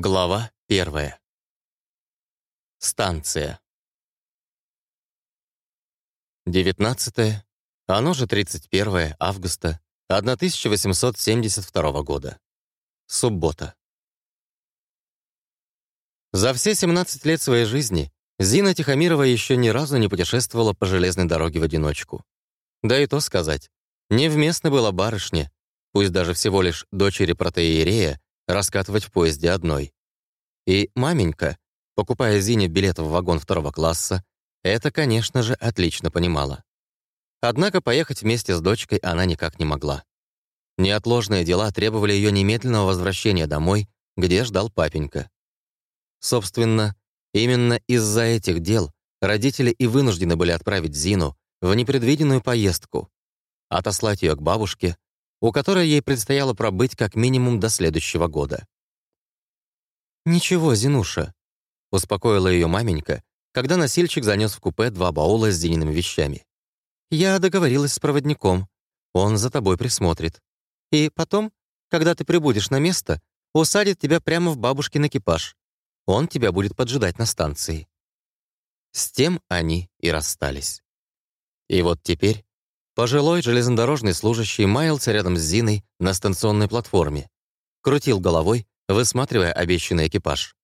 Глава первая. Станция. 19, оно же 31 августа 1872 года. Суббота. За все 17 лет своей жизни Зина Тихомирова еще ни разу не путешествовала по железной дороге в одиночку. Да и то сказать, невместно было барышне, пусть даже всего лишь дочери протеерея, раскатывать в поезде одной. И маменька, покупая Зине билет в вагон второго класса, это, конечно же, отлично понимала. Однако поехать вместе с дочкой она никак не могла. Неотложные дела требовали ее немедленного возвращения домой, где ждал папенька. Собственно, именно из-за этих дел родители и вынуждены были отправить Зину в непредвиденную поездку, отослать ее к бабушке, у которой ей предстояло пробыть как минимум до следующего года. «Ничего, Зинуша», — успокоила ее маменька, когда носильщик занес в купе два баула с Зиниными вещами. «Я договорилась с проводником. Он за тобой присмотрит. И потом, когда ты прибудешь на место, усадит тебя прямо в бабушкин экипаж. Он тебя будет поджидать на станции». С тем они и расстались. И вот теперь Пожилой железнодорожный служащий маялся рядом с Зиной на станционной платформе. Крутил головой, высматривая обещанный экипаж.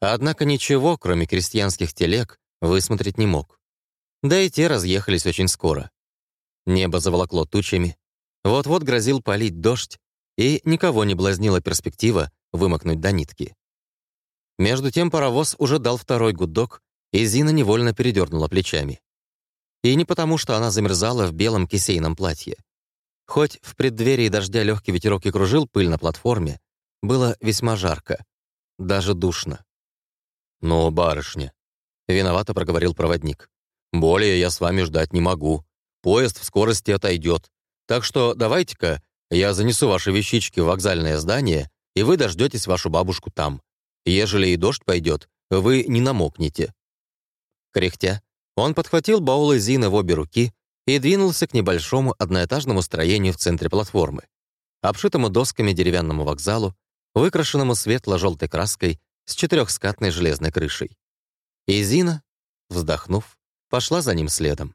Однако ничего, кроме крестьянских телег, высмотреть не мог. Да и те разъехались очень скоро. Небо заволокло тучами. Вот-вот грозил полить дождь, и никого не блазнила перспектива вымокнуть до нитки. Между тем паровоз уже дал второй гудок, и Зина невольно передернула плечами. И не потому, что она замерзала в белом кисейном платье. Хоть в преддверии дождя легкий ветерок и кружил пыль на платформе, было весьма жарко, даже душно. «Ну, барышня», — виновато проговорил проводник, «более я с вами ждать не могу. Поезд в скорости отойдет. Так что давайте-ка я занесу ваши вещички в вокзальное здание, и вы дождетесь вашу бабушку там. Ежели и дождь пойдет, вы не намокнете». Кряхтя, он подхватил баулы Зины в обе руки и двинулся к небольшому одноэтажному строению в центре платформы, обшитому досками деревянному вокзалу, выкрашенному светло-желтой краской с четырехскатной железной крышей. И Зина, вздохнув, пошла за ним следом.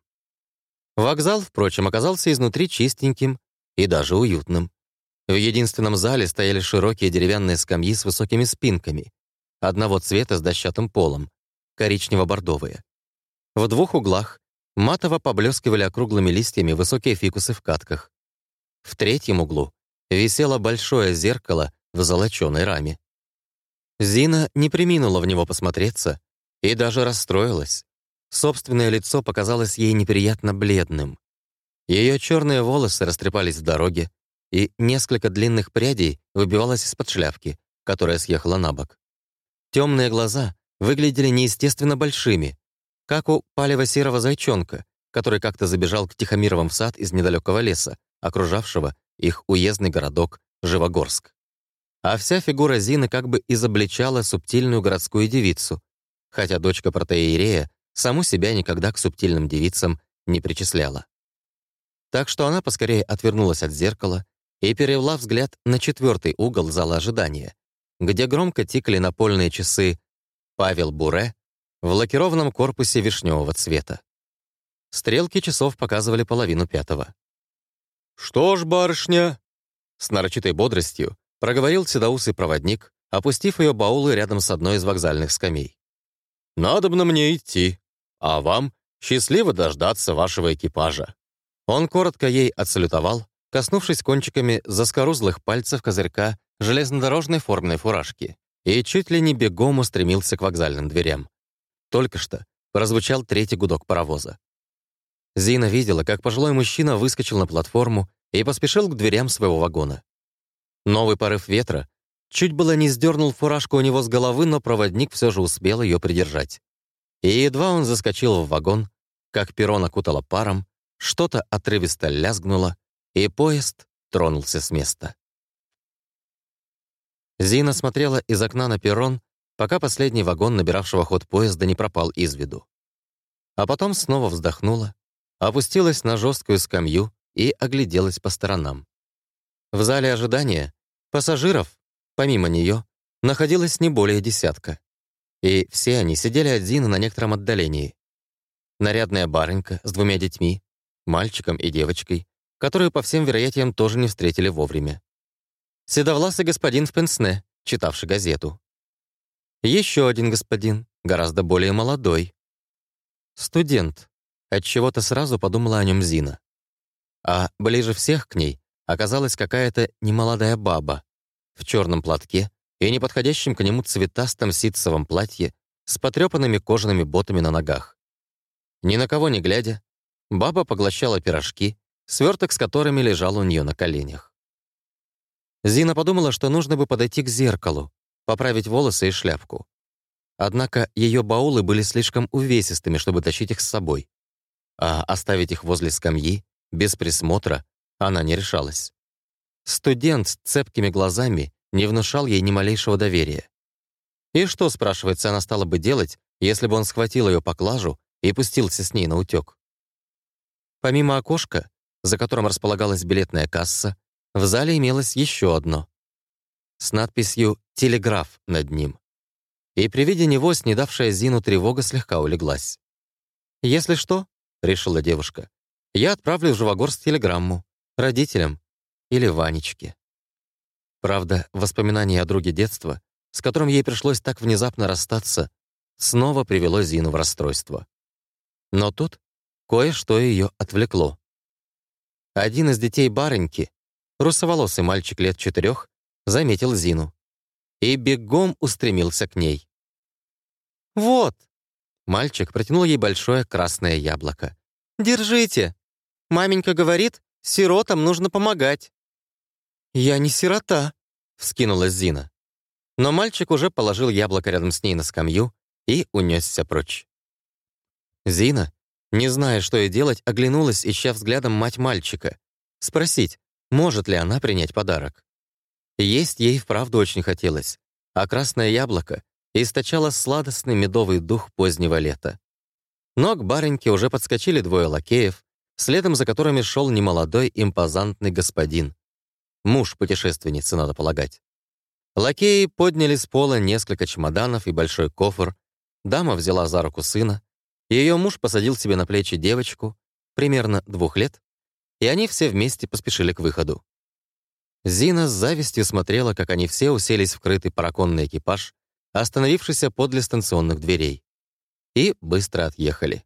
Вокзал, впрочем, оказался изнутри чистеньким и даже уютным. В единственном зале стояли широкие деревянные скамьи с высокими спинками, одного цвета с дощатым полом, коричнево-бордовые. В двух углах матово поблескивали округлыми листьями высокие фикусы в катках. В третьем углу висело большое зеркало в золоченой раме. Зина не приминула в него посмотреться и даже расстроилась. Собственное лицо показалось ей неприятно бледным. Ее черные волосы растрепались в дороге, и несколько длинных прядей выбивалось из-под шляпки, которая съехала на бок. Темные глаза выглядели неестественно большими, как у палево-серого зайчонка, который как-то забежал к Тихомировым в сад из недалекого леса, окружавшего их уездный городок Живогорск. А вся фигура Зины как бы изобличала субтильную городскую девицу, хотя дочка протеерея саму себя никогда к субтильным девицам не причисляла. Так что она поскорее отвернулась от зеркала и перевела взгляд на четвертый угол зала ожидания, где громко тикали напольные часы Павел Буре в лакированном корпусе вишневого цвета. Стрелки часов показывали половину пятого. «Что ж, барышня?» С нарочитой бодростью проговорил седоусый проводник, опустив ее баулы рядом с одной из вокзальных скамей. «Надобно мне идти, а вам счастливо дождаться вашего экипажа». Он коротко ей отсалютовал, коснувшись кончиками заскорузлых пальцев козырька железнодорожной форменной фуражки, и чуть ли не бегом устремился к вокзальным дверям. Только что прозвучал третий гудок паровоза. Зина видела, как пожилой мужчина выскочил на платформу и поспешил к дверям своего вагона. Новый порыв ветра чуть было не сдернул фуражку у него с головы, но проводник все же успел ее придержать. И едва он заскочил в вагон, как перрон окутало паром, что-то отрывисто лязгнуло, и поезд тронулся с места. Зина смотрела из окна на перрон, пока последний вагон набиравшего ход поезда не пропал из виду. А потом снова вздохнула, опустилась на жесткую скамью и огляделась по сторонам. В зале ожидания пассажиров, помимо нее, находилось не более десятка. И все они сидели один на некотором отдалении. Нарядная барынька с двумя детьми, мальчиком и девочкой, которую, по всем вероятиям, тоже не встретили вовремя. Седовласый господин в пенсне, читавший газету. Еще один господин, гораздо более молодой. Студент. Отчего-то сразу подумала о нем Зина. А ближе всех к ней оказалась какая-то немолодая баба в черном платке и неподходящем к нему цветастом ситцевом платье с потрепанными кожаными ботами на ногах. Ни на кого не глядя, баба поглощала пирожки, сверток с которыми лежал у нее на коленях. Зина подумала, что нужно бы подойти к зеркалу, поправить волосы и шляпку. Однако ее баулы были слишком увесистыми, чтобы тащить их с собой. А оставить их возле скамьи, без присмотра, она не решалась. Студент с цепкими глазами не внушал ей ни малейшего доверия. И что, спрашивается, она стала бы делать, если бы он схватил ее поклажу и пустился с ней на утек? Помимо окошка, за которым располагалась билетная касса, в зале имелось еще одно. С надписью «Телеграф» над ним. И при виде него снедавшая Зину тревога слегка улеглась. «Если что», — решила девушка, — «я отправлю в Живогорск телеграмму. Родителям или Ванечке». Правда, воспоминание о друге детства, с которым ей пришлось так внезапно расстаться, снова привело Зину в расстройство. Но тут кое-что ее отвлекло. Один из детей барыньки, русоволосый мальчик лет четырех, заметил Зину и бегом устремился к ней. «Вот!» Мальчик протянул ей большое красное яблоко. «Держите! Маменька говорит, сиротам нужно помогать». «Я не сирота», — вскинулась Зина. Но мальчик уже положил яблоко рядом с ней на скамью и унесся прочь. Зина, не зная, что ей делать, оглянулась, ища взглядом мать мальчика. Спросить, может ли она принять подарок. Есть ей вправду очень хотелось, а красное яблоко источало сладостный медовый дух позднего лета. Но к барыньке уже подскочили двое лакеев, следом за которыми шел немолодой импозантный господин. Муж путешественницы, надо полагать. Лакеи подняли с пола несколько чемоданов и большой кофр. Дама взяла за руку сына. Ее муж посадил себе на плечи девочку, примерно двух лет, и они все вместе поспешили к выходу. Зина с завистью смотрела, как они все уселись в крытый параконный экипаж, остановившийся подле станционных дверей, и быстро отъехали.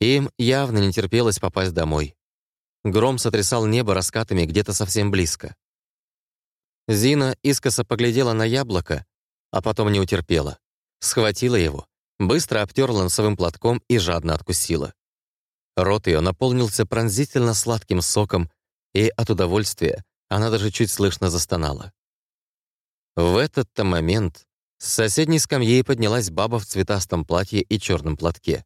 Им явно не терпелось попасть домой. Гром сотрясал небо раскатами где-то совсем близко. Зина искоса поглядела на яблоко, а потом не утерпела. Схватила его, быстро обтерла носовым платком и жадно откусила. Рот ее наполнился пронзительно сладким соком, и от удовольствия она даже чуть слышно застонала. В этот-то момент с соседней скамьи поднялась баба в цветастом платье и черном платке.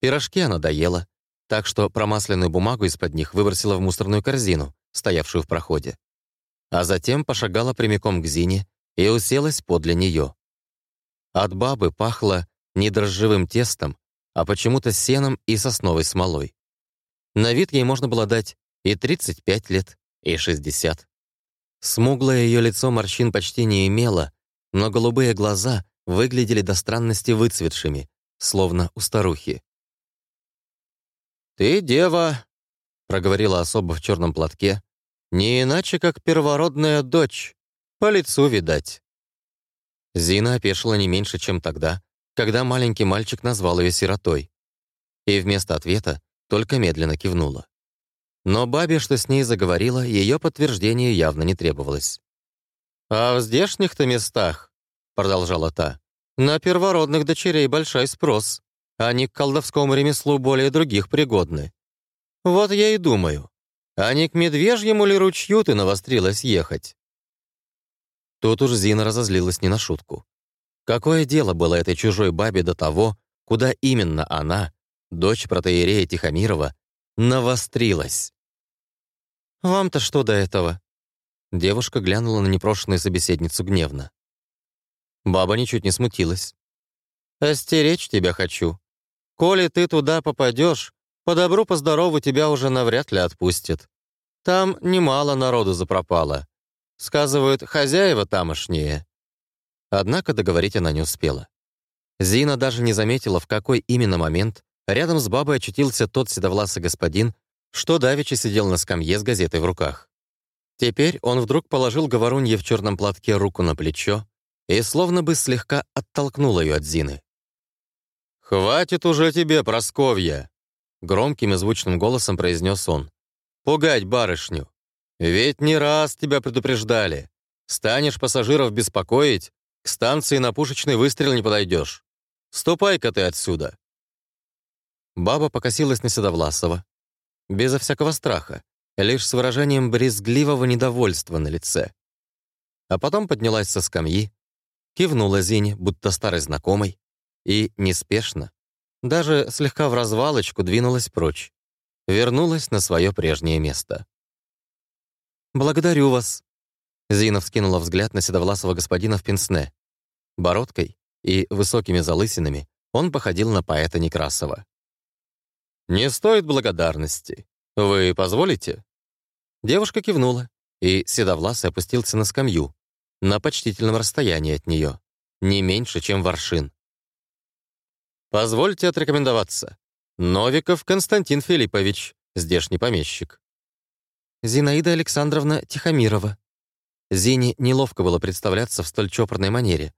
Пирожки она доела, так что промасленную бумагу из-под них выбросила в мусорную корзину, стоявшую в проходе а затем пошагала прямиком к Зине и уселась подле нее. От бабы пахло не дрожжевым тестом, а почему-то сеном и сосновой смолой. На вид ей можно было дать и 35 лет, и 60. Смуглое ее лицо морщин почти не имело, но голубые глаза выглядели до странности выцветшими, словно у старухи. «Ты дева», — проговорила особо в черном платке, не иначе, как первородная дочь. По лицу видать. Зина опешила не меньше, чем тогда, когда маленький мальчик назвал ее сиротой. И вместо ответа только медленно кивнула. Но бабе, что с ней заговорила, ее подтверждение явно не требовалось. «А в здешних-то местах», — продолжала та, «на первородных дочерей большой спрос. Они к колдовскому ремеслу более других пригодны. Вот я и думаю, а не к медвежьему ли ручью ты навострилась ехать?» Тут уж Зина разозлилась не на шутку. Какое дело было этой чужой бабе до того, куда именно она, дочь протеерея Тихомирова, навострилась? «Вам-то что до этого?» Девушка глянула на непрошенную собеседницу гневно. Баба ничуть не смутилась. «Остеречь тебя хочу. Коли ты туда попадешь, по добру, по здорову тебя уже навряд ли отпустят. Там немало народу запропало. Сказывают, хозяева тамошние. Однако договорить она не успела. Зина даже не заметила, в какой именно момент рядом с бабой очутился тот седовласый господин, что давеча сидел на скамье с газетой в руках. Теперь он вдруг положил говорунье в черном платке руку на плечо и словно бы слегка оттолкнул ее от Зины. «Хватит уже тебе, Просковья!» Громким и звучным голосом произнес он. «Пугать барышню! Ведь не раз тебя предупреждали. Станешь пассажиров беспокоить, к станции на пушечный выстрел не подойдешь. Ступай-ка ты отсюда!» Баба покосилась на Седовласова. Безо всякого страха, лишь с выражением брезгливого недовольства на лице. А потом поднялась со скамьи, кивнула Зине, будто старой знакомой, и неспешно, даже слегка в развалочку двинулась прочь, вернулась на свое прежнее место. «Благодарю вас», Зина вскинула взгляд на седовласого господина в пенсне. Бородкой и высокими залысинами он походил на поэта Некрасова. «Не стоит благодарности. Вы позволите?» Девушка кивнула, и седовласый опустился на скамью, на почтительном расстоянии от нее, не меньше, чем воршин. «Позвольте отрекомендоваться. Новиков Константин Филиппович, здешний помещик». «Зинаида Александровна Тихомирова». Зине неловко было представляться в столь чопорной манере.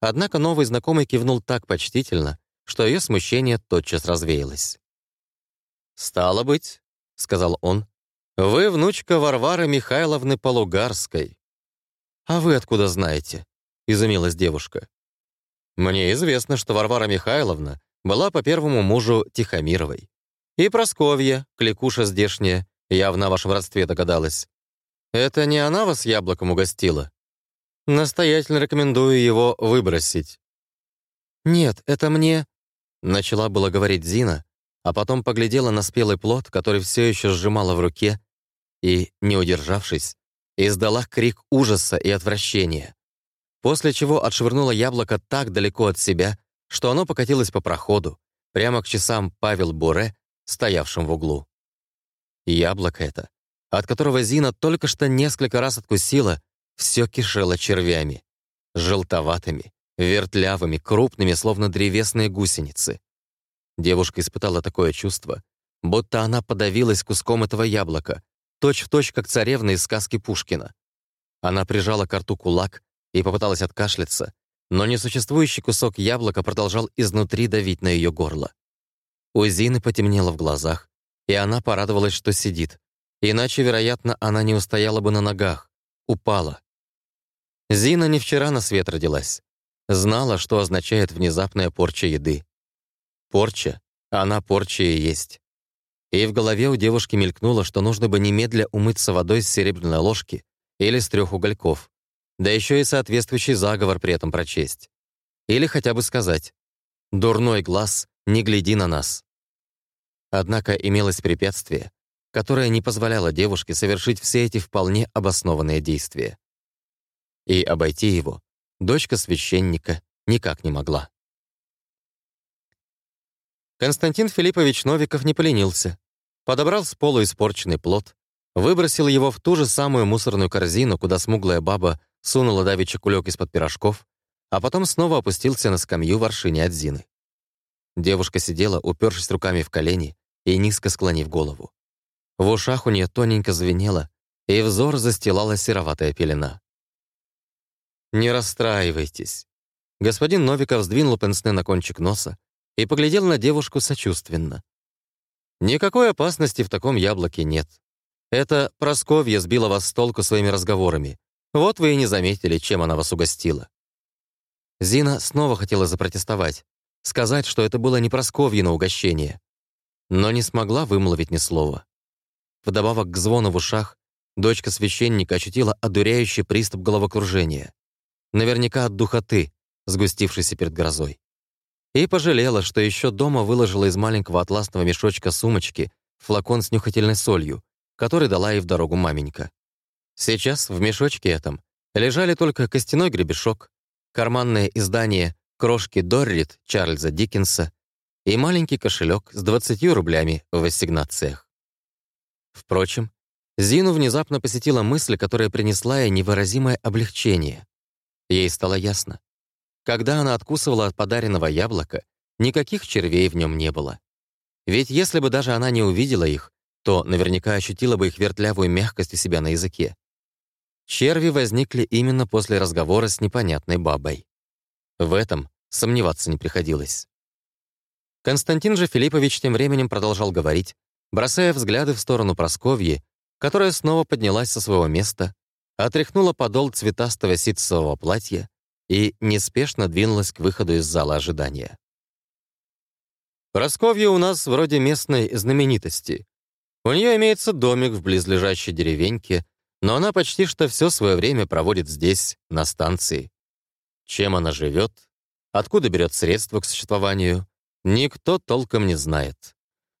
Однако новый знакомый кивнул так почтительно, что ее смущение тотчас развеялось. «Стало быть», — сказал он, — «вы внучка Варвары Михайловны Полугарской». «А вы откуда знаете?» — изумилась девушка. Мне известно, что Варвара Михайловна была по первому мужу Тихомировой. И Просковья, кликуша здешняя, явно о вашем родстве догадалась. Это не она вас яблоком угостила? Настоятельно рекомендую его выбросить. «Нет, это мне...» Начала было говорить Зина, а потом поглядела на спелый плод, который все еще сжимала в руке, и, не удержавшись, издала крик ужаса и отвращения после чего отшвырнула яблоко так далеко от себя, что оно покатилось по проходу, прямо к часам Павел Буре, стоявшим в углу. Яблоко это, от которого Зина только что несколько раз откусила, все кишело червями, желтоватыми, вертлявыми, крупными, словно древесные гусеницы. Девушка испытала такое чувство, будто она подавилась куском этого яблока, точь-в-точь, точь, как царевна из сказки Пушкина. Она прижала к рту кулак, и попыталась откашляться, но несуществующий кусок яблока продолжал изнутри давить на ее горло. У Зины потемнело в глазах, и она порадовалась, что сидит. Иначе, вероятно, она не устояла бы на ногах, упала. Зина не вчера на свет родилась. Знала, что означает внезапная порча еды. Порча, она порча и есть. И в голове у девушки мелькнуло, что нужно бы немедля умыться водой с серебряной ложки или с трех угольков да еще и соответствующий заговор при этом прочесть. Или хотя бы сказать «Дурной глаз, не гляди на нас». Однако имелось препятствие, которое не позволяло девушке совершить все эти вполне обоснованные действия. И обойти его дочка священника никак не могла. Константин Филиппович Новиков не поленился. Подобрал с пола испорченный плод, выбросил его в ту же самую мусорную корзину, куда смуглая баба сунула давеча кулек из-под пирожков, а потом снова опустился на скамью в аршине от Зины. Девушка сидела, упершись руками в колени и низко склонив голову. В ушах у нее тоненько звенело, и взор застилала сероватая пелена. «Не расстраивайтесь». Господин Новиков сдвинул пенсне на кончик носа и поглядел на девушку сочувственно. «Никакой опасности в таком яблоке нет. Это Просковья сбила вас с толку своими разговорами. Вот вы и не заметили, чем она вас угостила». Зина снова хотела запротестовать, сказать, что это было не Просковьино угощение, но не смогла вымолвить ни слова. Вдобавок к звону в ушах, дочка священника ощутила одуряющий приступ головокружения. Наверняка от духоты, сгустившейся перед грозой. И пожалела, что еще дома выложила из маленького атласного мешочка сумочки флакон с нюхательной солью, который дала ей в дорогу маменька. Сейчас в мешочке этом лежали только костяной гребешок, карманное издание «Крошки Доррит» Чарльза Диккенса и маленький кошелек с 20 рублями в ассигнациях. Впрочем, Зину внезапно посетила мысль, которая принесла ей невыразимое облегчение. Ей стало ясно, когда она откусывала от подаренного яблока, никаких червей в нем не было. Ведь если бы даже она не увидела их, то наверняка ощутила бы их вертлявую мягкость у себя на языке. Черви возникли именно после разговора с непонятной бабой. В этом сомневаться не приходилось. Константин же Филиппович тем временем продолжал говорить, бросая взгляды в сторону Просковьи, которая снова поднялась со своего места, отряхнула подол цветастого ситцевого платья и неспешно двинулась к выходу из зала ожидания. «Просковья у нас вроде местной знаменитости. У нее имеется домик в близлежащей деревеньке, но она почти что все свое время проводит здесь, на станции. Чем она живет, откуда берет средства к существованию, никто толком не знает.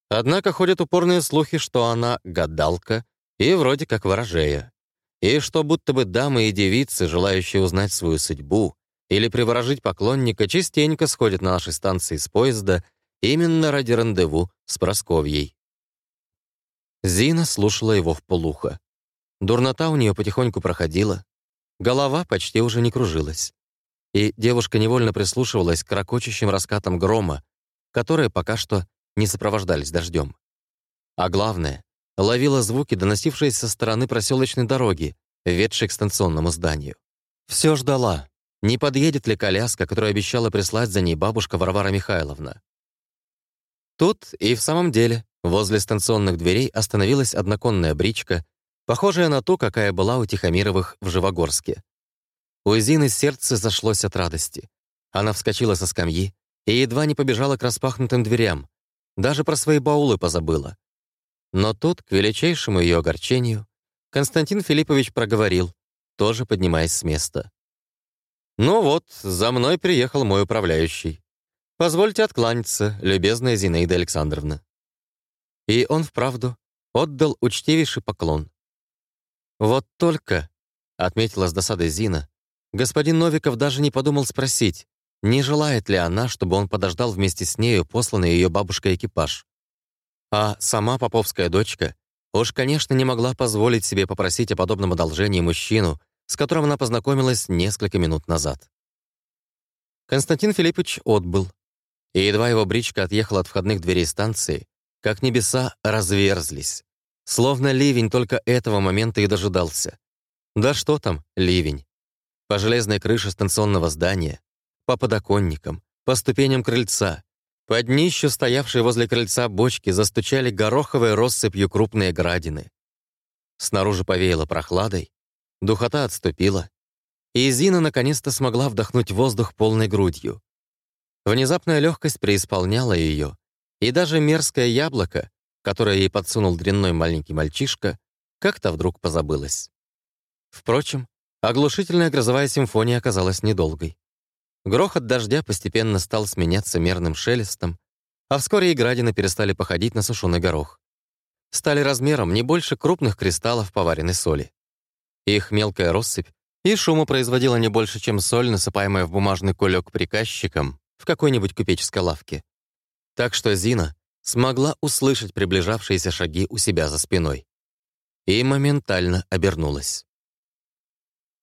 Однако ходят упорные слухи, что она гадалка и вроде как ворожея, и что будто бы дамы и девицы, желающие узнать свою судьбу или приворожить поклонника, частенько сходят на нашей станции с поезда именно ради рандеву с Просковьей. Зина слушала его в полухо. Дурнота у нее потихоньку проходила, голова почти уже не кружилась. И девушка невольно прислушивалась к ракочущим раскатам грома, которые пока что не сопровождались дождем. А главное, ловила звуки, доносившиеся со стороны проселочной дороги, ведшей к станционному зданию. Все ждала, не подъедет ли коляска, которую обещала прислать за ней бабушка Варвара Михайловна. Тут и в самом деле возле станционных дверей остановилась одноконная бричка похожая на ту, какая была у Тихомировых в Живогорске. У Зины сердце зашлось от радости. Она вскочила со скамьи и едва не побежала к распахнутым дверям. Даже про свои баулы позабыла. Но тут, к величайшему ее огорчению, Константин Филиппович проговорил, тоже поднимаясь с места. «Ну вот, за мной приехал мой управляющий. Позвольте откланяться, любезная Зинаида Александровна». И он вправду отдал учтивейший поклон. «Вот только», — отметила с досадой Зина, господин Новиков даже не подумал спросить, не желает ли она, чтобы он подождал вместе с нею посланный ее бабушкой экипаж. А сама поповская дочка уж, конечно, не могла позволить себе попросить о подобном одолжении мужчину, с которым она познакомилась несколько минут назад. Константин Филиппович отбыл, и едва его бричка отъехала от входных дверей станции, как небеса разверзлись. Словно ливень только этого момента и дожидался. Да что там, ливень. По железной крыше станционного здания, по подоконникам, по ступеням крыльца, по днищу стоявшей возле крыльца бочки застучали гороховой россыпью крупные градины. Снаружи повеяло прохладой, духота отступила, и Зина наконец-то смогла вдохнуть воздух полной грудью. Внезапная легкость преисполняла ее, и даже мерзкое яблоко, которое ей подсунул дрянной маленький мальчишка, как-то вдруг позабылось. Впрочем, оглушительная грозовая симфония оказалась недолгой. Грохот дождя постепенно стал сменяться мерным шелестом, а вскоре и градины перестали походить на сушеный горох. Стали размером не больше крупных кристаллов поваренной соли. Их мелкая россыпь и шума производила не больше, чем соль, насыпаемая в бумажный кулек приказчиком в какой-нибудь купеческой лавке. Так что Зина, смогла услышать приближавшиеся шаги у себя за спиной. И моментально обернулась.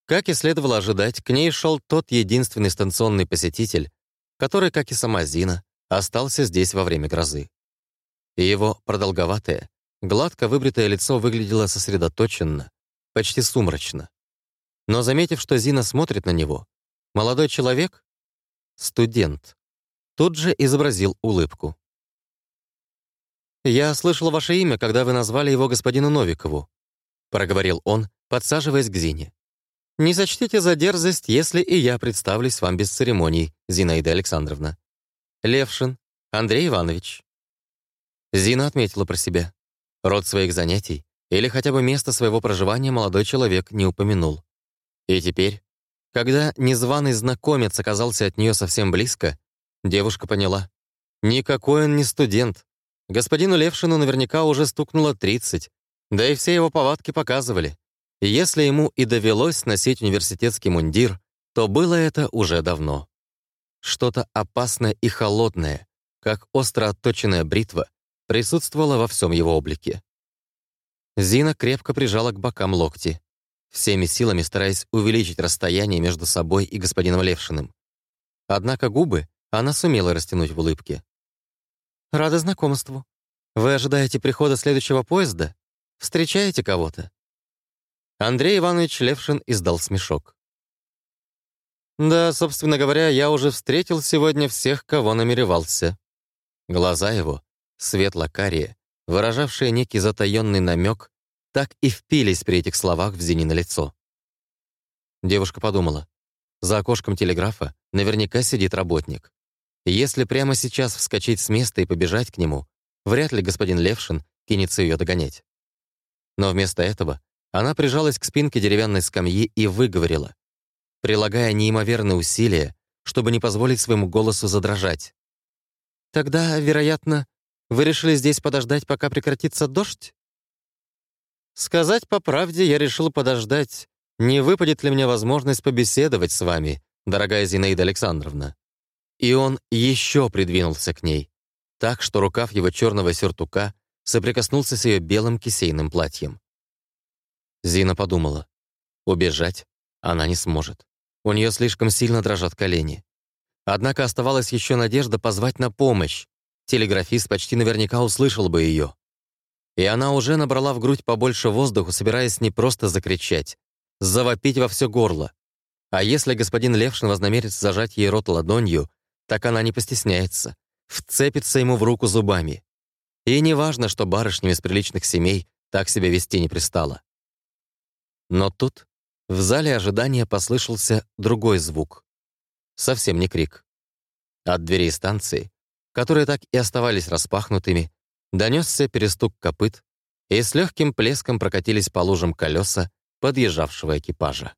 Как и следовало ожидать, к ней шел тот единственный станционный посетитель, который, как и сама Зина, остался здесь во время грозы. И его продолговатое, гладко выбритое лицо выглядело сосредоточенно, почти сумрачно. Но заметив, что Зина смотрит на него, молодой человек, студент, тут же изобразил улыбку. «Я слышал ваше имя, когда вы назвали его господину Новикову», проговорил он, подсаживаясь к Зине. «Не сочтите за дерзость, если и я представлюсь вам без церемоний, Зинаида Александровна. Левшин, Андрей Иванович». Зина отметила про себя. Род своих занятий или хотя бы место своего проживания молодой человек не упомянул. И теперь, когда незваный знакомец оказался от нее совсем близко, девушка поняла. Никакой он не студент, Господину Левшину наверняка уже стукнуло 30, да и все его повадки показывали. Если ему и довелось носить университетский мундир, то было это уже давно. Что-то опасное и холодное, как остро отточенная бритва, присутствовало во всем его облике. Зина крепко прижала к бокам локти, всеми силами стараясь увеличить расстояние между собой и господином Левшиным. Однако губы она сумела растянуть в улыбке. «Рада знакомству. Вы ожидаете прихода следующего поезда? Встречаете кого-то?» Андрей Иванович Левшин издал смешок. «Да, собственно говоря, я уже встретил сегодня всех, кого намеревался». Глаза его, светло-карие, выражавшие некий затаённый намек, так и впились при этих словах в Зинина лицо. Девушка подумала. За окошком телеграфа наверняка сидит работник. Если прямо сейчас вскочить с места и побежать к нему, вряд ли господин Левшин кинется ее догонять. Но вместо этого она прижалась к спинке деревянной скамьи и выговорила, прилагая неимоверные усилия, чтобы не позволить своему голосу задрожать. «Тогда, вероятно, вы решили здесь подождать, пока прекратится дождь?» «Сказать по правде, я решил подождать, не выпадет ли мне возможность побеседовать с вами, дорогая Зинаида Александровна?» И он еще придвинулся к ней, так что рукав его черного сюртука соприкоснулся с ее белым кисейным платьем. Зина подумала, убежать она не сможет. У нее слишком сильно дрожат колени. Однако оставалась еще надежда позвать на помощь. Телеграфист почти наверняка услышал бы ее. И она уже набрала в грудь побольше воздуха, собираясь не просто закричать, завопить во все горло. А если господин Левшин вознамерится зажать ей рот ладонью, так она не постесняется, вцепится ему в руку зубами. И не важно, что барышням из приличных семей так себя вести не пристало. Но тут в зале ожидания послышался другой звук. Совсем не крик. От дверей станции, которые так и оставались распахнутыми, донесся перестук копыт, и с легким плеском прокатились по лужам колеса подъезжавшего экипажа.